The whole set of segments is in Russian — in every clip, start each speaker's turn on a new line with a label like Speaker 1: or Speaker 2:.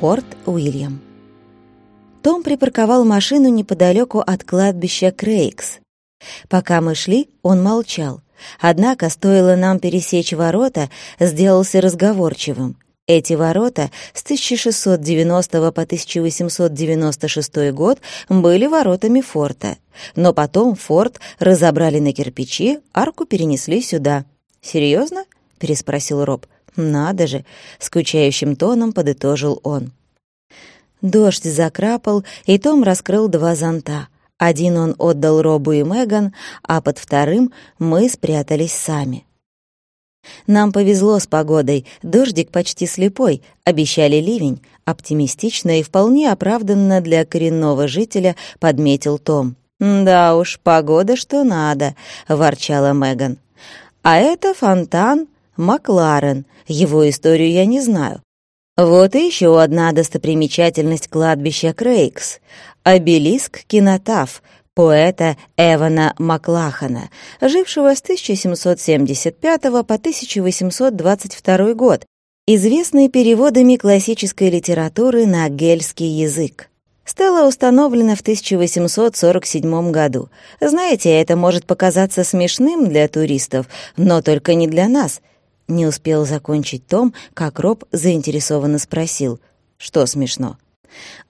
Speaker 1: Форт Уильям. Том припарковал машину неподалеку от кладбища Крейкс. Пока мы шли, он молчал. Однако, стоило нам пересечь ворота, сделался разговорчивым. Эти ворота с 1690 по 1896 год были воротами форта. Но потом форт разобрали на кирпичи, арку перенесли сюда. «Серьезно?» — переспросил Роб. «Надо же!» — скучающим тоном подытожил он. Дождь закрапал, и Том раскрыл два зонта. Один он отдал Робу и Меган, а под вторым мы спрятались сами. Нам повезло с погодой, дождик почти слепой, обещали ливень, оптимистично и вполне оправданно для коренного жителя подметил Том. «Да уж, погода что надо», — ворчала Меган. «А это фонтан Макларен, его историю я не знаю. Вот и еще одна достопримечательность кладбища Крейкс — обелиск Кинотаф — поэта Эвана Маклахана, жившего с 1775 по 1822 год, известный переводами классической литературы на гельский язык. Стела установлена в 1847 году. Знаете, это может показаться смешным для туристов, но только не для нас. Не успел закончить Том, как Роб заинтересованно спросил, что смешно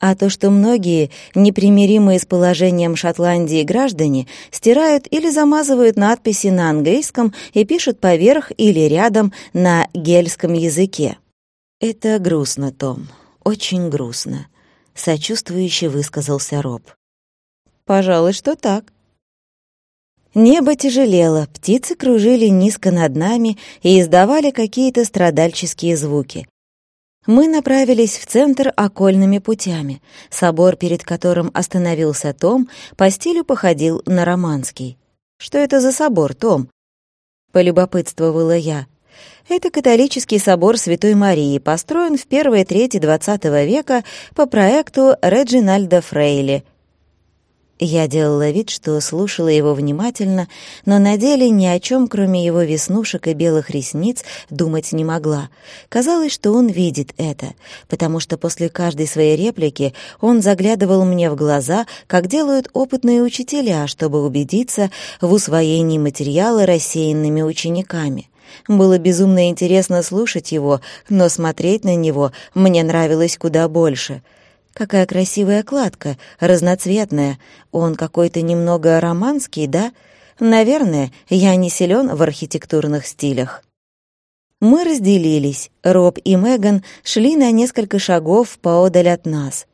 Speaker 1: а то, что многие, непримиримые с положением Шотландии граждане, стирают или замазывают надписи на английском и пишут поверх или рядом на гельском языке. «Это грустно, Том, очень грустно», — сочувствующе высказался Роб. «Пожалуй, что так». Небо тяжелело, птицы кружили низко над нами и издавали какие-то страдальческие звуки. Мы направились в центр окольными путями. Собор, перед которым остановился Том, по стилю походил на романский. «Что это за собор, Том?» — полюбопытствовала я. Это католический собор Святой Марии, построен в первой трети XX века по проекту Реджинальда Фрейли — я делала вид, что слушала его внимательно, но на деле ни о чем, кроме его веснушек и белых ресниц, думать не могла. Казалось, что он видит это, потому что после каждой своей реплики он заглядывал мне в глаза, как делают опытные учителя, чтобы убедиться в усвоении материала рассеянными учениками. Было безумно интересно слушать его, но смотреть на него мне нравилось куда больше — Какая красивая кладка, разноцветная. Он какой-то немного романский, да? Наверное, я не силен в архитектурных стилях. Мы разделились. Роб и Меган шли на несколько шагов поодаль от нас.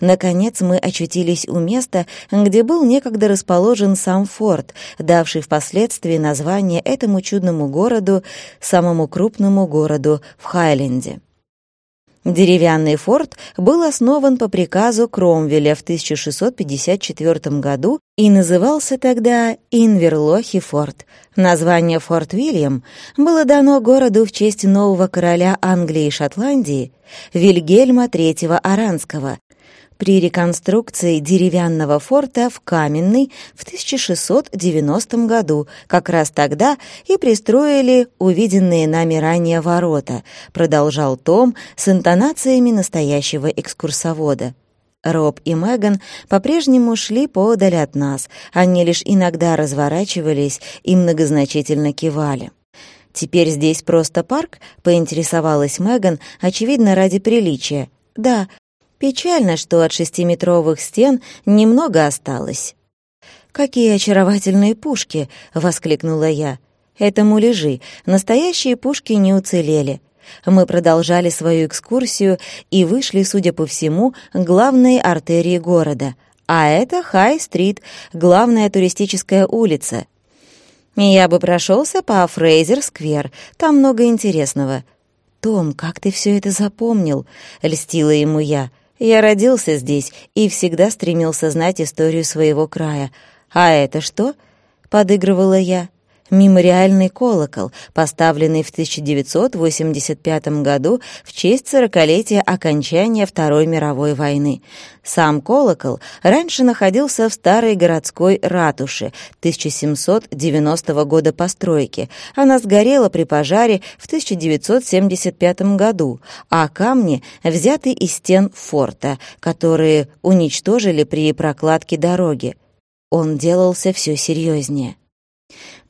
Speaker 1: Наконец мы очутились у места, где был некогда расположен сам форт, давший впоследствии название этому чудному городу, самому крупному городу в Хайленде. Деревянный форт был основан по приказу Кромвеля в 1654 году и назывался тогда Инверлохи форт. Название Форт Вильям было дано городу в честь нового короля Англии и Шотландии Вильгельма III Аранского, при реконструкции деревянного форта в каменный в 1690 году. Как раз тогда и пристроили увиденные нами ранее ворота, продолжал Том с интонациями настоящего экскурсовода. Роб и Меган по-прежнему шли поодаль от нас, они лишь иногда разворачивались и многозначительно кивали. «Теперь здесь просто парк?» — поинтересовалась Меган, очевидно, ради приличия. «Да, Печально, что от шестиметровых стен немного осталось. «Какие очаровательные пушки!» — воскликнула я. «Это муляжи. Настоящие пушки не уцелели». Мы продолжали свою экскурсию и вышли, судя по всему, к главной артерии города. А это Хай-стрит, главная туристическая улица. Я бы прошелся по Фрейзер-сквер, там много интересного. «Том, как ты все это запомнил?» — льстила ему я. Я родился здесь и всегда стремился знать историю своего края. А это что? Подыгрывала я. Мемориальный колокол, поставленный в 1985 году в честь сорокалетия окончания Второй мировой войны. Сам колокол раньше находился в старой городской ратуше 1790 года постройки. Она сгорела при пожаре в 1975 году, а камни взяты из стен форта, которые уничтожили при прокладке дороги. Он делался все серьезнее.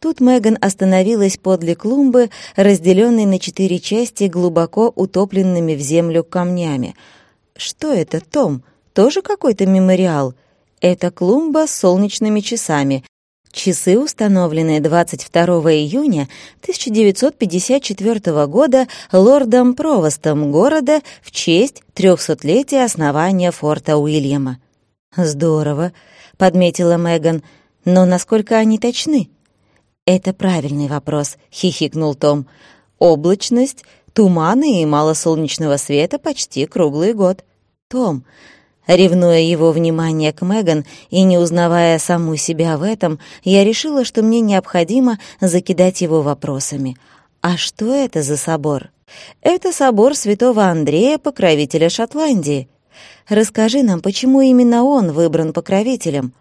Speaker 1: Тут Меган остановилась подле клумбы, разделенной на четыре части глубоко утопленными в землю камнями. «Что это, Том? Тоже какой-то мемориал?» «Это клумба с солнечными часами. Часы установлены 22 июня 1954 года лордом-провостом города в честь трехсотлетия основания форта Уильяма». «Здорово», — подметила Меган, — «но насколько они точны?» «Это правильный вопрос», — хихикнул Том. «Облачность, туманы и мало солнечного света почти круглый год». «Том», Ревнуя его внимание к Меган и не узнавая саму себя в этом, я решила, что мне необходимо закидать его вопросами. «А что это за собор?» «Это собор святого Андрея, покровителя Шотландии». «Расскажи нам, почему именно он выбран покровителем?»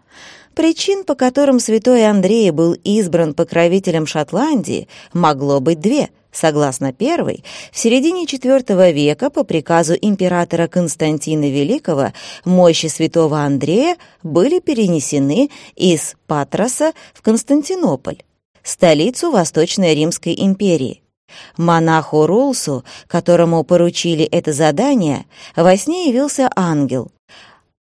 Speaker 1: Причин, по которым святой Андрей был избран покровителем Шотландии, могло быть две. Согласно первой, в середине IV века по приказу императора Константина Великого мощи святого Андрея были перенесены из Патроса в Константинополь, столицу Восточной Римской империи. Монаху Рулсу, которому поручили это задание, во сне явился ангел —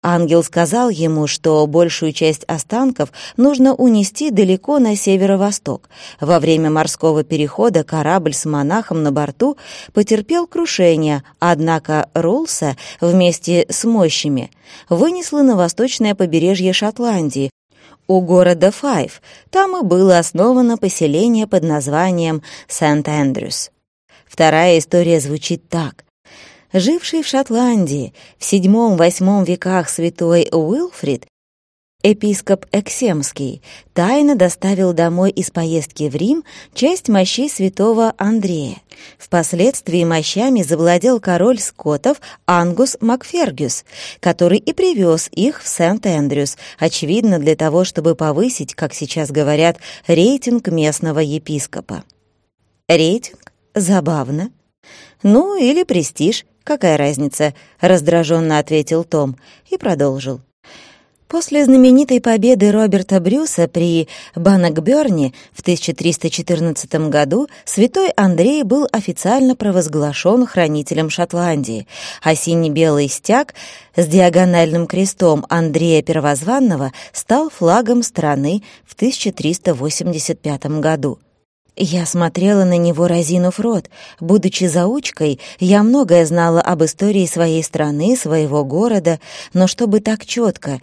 Speaker 1: Ангел сказал ему, что большую часть останков нужно унести далеко на северо-восток. Во время морского перехода корабль с монахом на борту потерпел крушение, однако Ролса вместе с мощами вынесло на восточное побережье Шотландии, у города Файв. Там и было основано поселение под названием Сент-Эндрюс. Вторая история звучит так. Живший в Шотландии в VII-VIII веках святой Уилфрид, епископ Эксемский, тайно доставил домой из поездки в Рим часть мощей святого Андрея. Впоследствии мощами завладел король скотов Ангус Макфергюс, который и привез их в Сент-Эндрюс, очевидно для того, чтобы повысить, как сейчас говорят, рейтинг местного епископа. Рейтинг? Забавно. Ну, или престиж, «Какая разница?» — раздраженно ответил Том и продолжил. После знаменитой победы Роберта Брюса при Баннокбёрне в 1314 году святой Андрей был официально провозглашен хранителем Шотландии, а сине-белый стяг с диагональным крестом Андрея Первозванного стал флагом страны в 1385 году. Я смотрела на него, разинув рот. Будучи заучкой, я многое знала об истории своей страны, своего города, но чтобы так четко,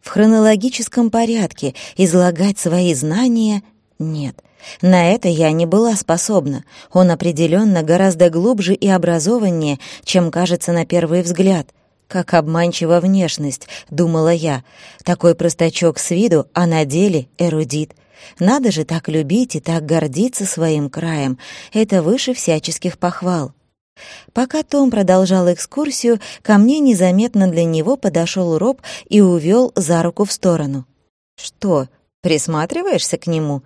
Speaker 1: в хронологическом порядке излагать свои знания — нет. На это я не была способна. Он определенно гораздо глубже и образованнее, чем кажется на первый взгляд. Как обманчива внешность, думала я. Такой простачок с виду, а на деле эрудит. Надо же так любить и так гордиться своим краем. Это выше всяческих похвал. Пока Том продолжал экскурсию, ко мне незаметно для него подошел Роб и увел за руку в сторону. «Что, присматриваешься к нему?»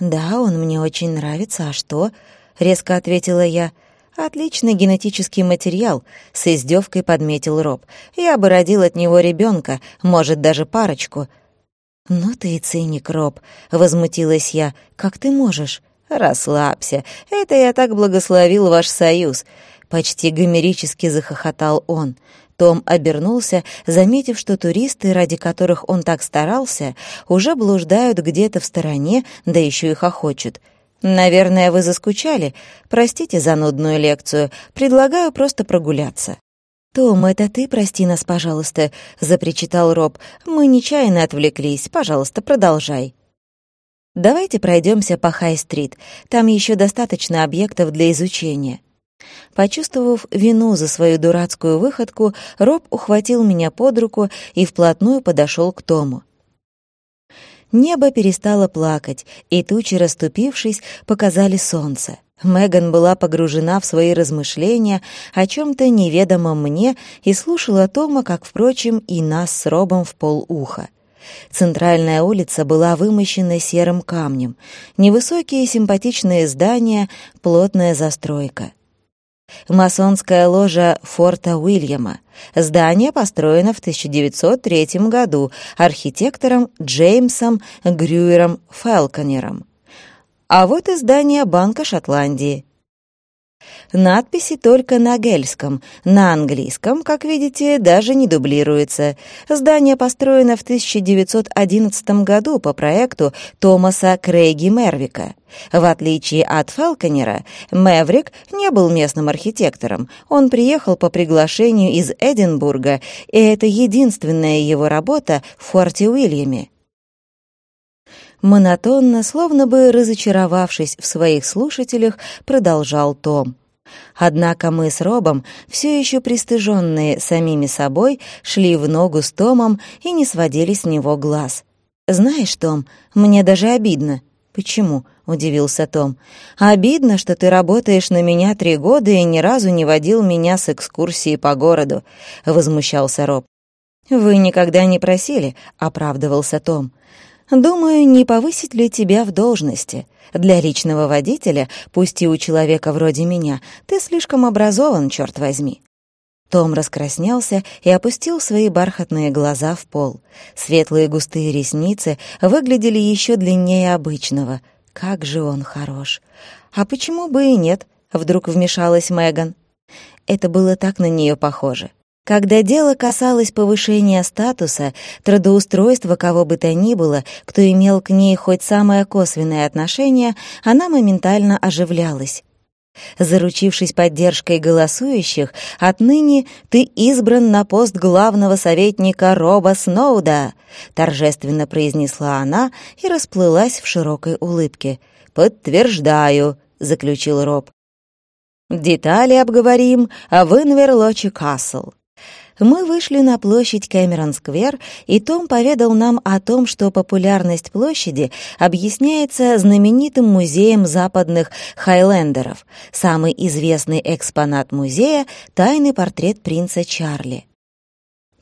Speaker 1: «Да, он мне очень нравится, а что?» — резко ответила я. «Отличный генетический материал», — с издевкой подметил Роб. «Я бы родил от него ребенка, может, даже парочку. «Ну ты и циник, Роб», — возмутилась я. «Как ты можешь?» «Расслабься. Это я так благословил ваш союз», — почти гомерически захохотал он. Том обернулся, заметив, что туристы, ради которых он так старался, уже блуждают где-то в стороне, да еще и хохочут. «Наверное, вы заскучали. Простите за нудную лекцию. Предлагаю просто прогуляться». «Том, это ты, прости нас, пожалуйста», — запричитал Роб. «Мы нечаянно отвлеклись. Пожалуйста, продолжай». «Давайте пройдемся по Хай-стрит. Там еще достаточно объектов для изучения». Почувствовав вину за свою дурацкую выходку, Роб ухватил меня под руку и вплотную подошел к Тому. Небо перестало плакать, и тучи, расступившись, показали солнце. Меган была погружена в свои размышления о чем-то неведомом мне и слушала Тома, как, впрочем, и нас с Робом в полуха. Центральная улица была вымощена серым камнем. Невысокие симпатичные здания, плотная застройка. Масонская ложа форта Уильяма. Здание построено в 1903 году архитектором Джеймсом Грюером Фелконером. А вот и здание Банка Шотландии. Надписи только на гельском, на английском, как видите, даже не дублируется. Здание построено в 1911 году по проекту Томаса Крейги Мервика. В отличие от Фелконера, Мэврик не был местным архитектором. Он приехал по приглашению из Эдинбурга, и это единственная его работа в Форте Уильяме. Монотонно, словно бы разочаровавшись в своих слушателях, продолжал Том. Однако мы с Робом, все еще пристыженные самими собой, шли в ногу с Томом и не сводили с него глаз. «Знаешь, Том, мне даже обидно». «Почему?» — удивился Том. «Обидно, что ты работаешь на меня три года и ни разу не водил меня с экскурсией по городу», — возмущался Роб. «Вы никогда не просили», — оправдывался Том. Думаю, не повысить ли тебя в должности. Для личного водителя, пусть и у человека вроде меня, ты слишком образован, черт возьми». Том раскраснелся и опустил свои бархатные глаза в пол. Светлые густые ресницы выглядели еще длиннее обычного. Как же он хорош! А почему бы и нет? Вдруг вмешалась Меган. Это было так на нее похоже. Когда дело касалось повышения статуса, трудоустройства кого бы то ни было, кто имел к ней хоть самое косвенное отношение, она моментально оживлялась. Заручившись поддержкой голосующих, отныне ты избран на пост главного советника Роба Сноуда, торжественно произнесла она и расплылась в широкой улыбке. Подтверждаю, заключил Роб. Детали обговорим в Инверлочи Касл мы вышли на площадь Кэмерон-сквер, и Том поведал нам о том, что популярность площади объясняется знаменитым музеем западных хайлендеров. Самый известный экспонат музея — тайный портрет принца Чарли.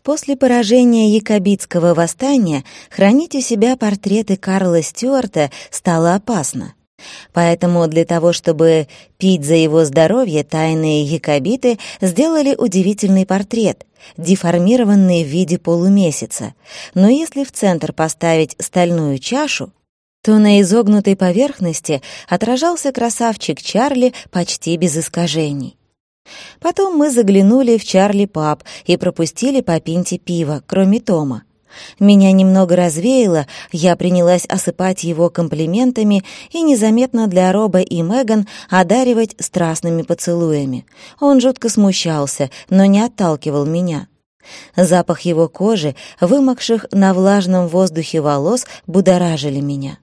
Speaker 1: После поражения Якобитского восстания хранить у себя портреты Карла Стюарта стало опасно. Поэтому для того, чтобы пить за его здоровье, тайные якобиты сделали удивительный портрет, деформированный в виде полумесяца. Но если в центр поставить стальную чашу, то на изогнутой поверхности отражался красавчик Чарли почти без искажений. Потом мы заглянули в Чарли паб и пропустили по пинте пива, кроме Тома. Меня немного развеяло, я принялась осыпать его комплиментами и незаметно для Роба и Меган одаривать страстными поцелуями. Он жутко смущался, но не отталкивал меня. Запах его кожи, вымокших на влажном воздухе волос, будоражили меня.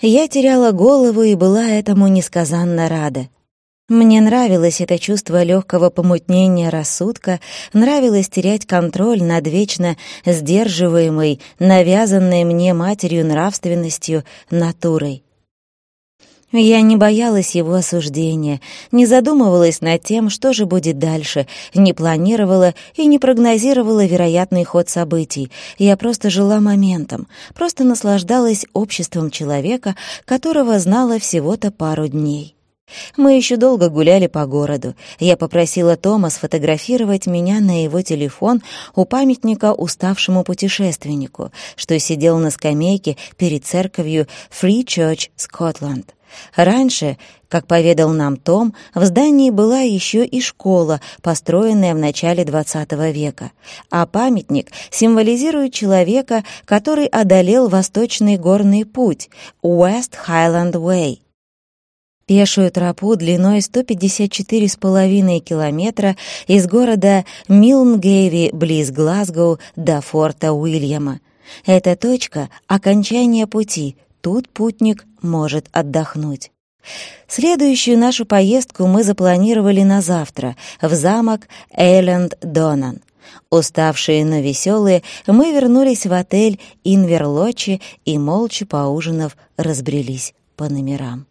Speaker 1: Я теряла голову и была этому несказанно рада. Мне нравилось это чувство легкого помутнения рассудка, нравилось терять контроль над вечно сдерживаемой, навязанной мне матерью нравственностью, натурой. Я не боялась его осуждения, не задумывалась над тем, что же будет дальше, не планировала и не прогнозировала вероятный ход событий. Я просто жила моментом, просто наслаждалась обществом человека, которого знала всего-то пару дней. Мы еще долго гуляли по городу. Я попросила Тома сфотографировать меня на его телефон у памятника уставшему путешественнику, что сидел на скамейке перед церковью Free Church Scotland. Раньше, как поведал нам Том, в здании была еще и школа, построенная в начале XX века, а памятник символизирует человека, который одолел восточный горный путь — West Highland Way — Пешую тропу длиной 154,5 километра из города Милнгейви близ Глазгоу до форта Уильяма. Эта точка — окончание пути, тут путник может отдохнуть. Следующую нашу поездку мы запланировали на завтра в замок Эйленд-Донан. Уставшие, но веселые, мы вернулись в отель Инверлочи и, молча поужинав, разбрелись по номерам.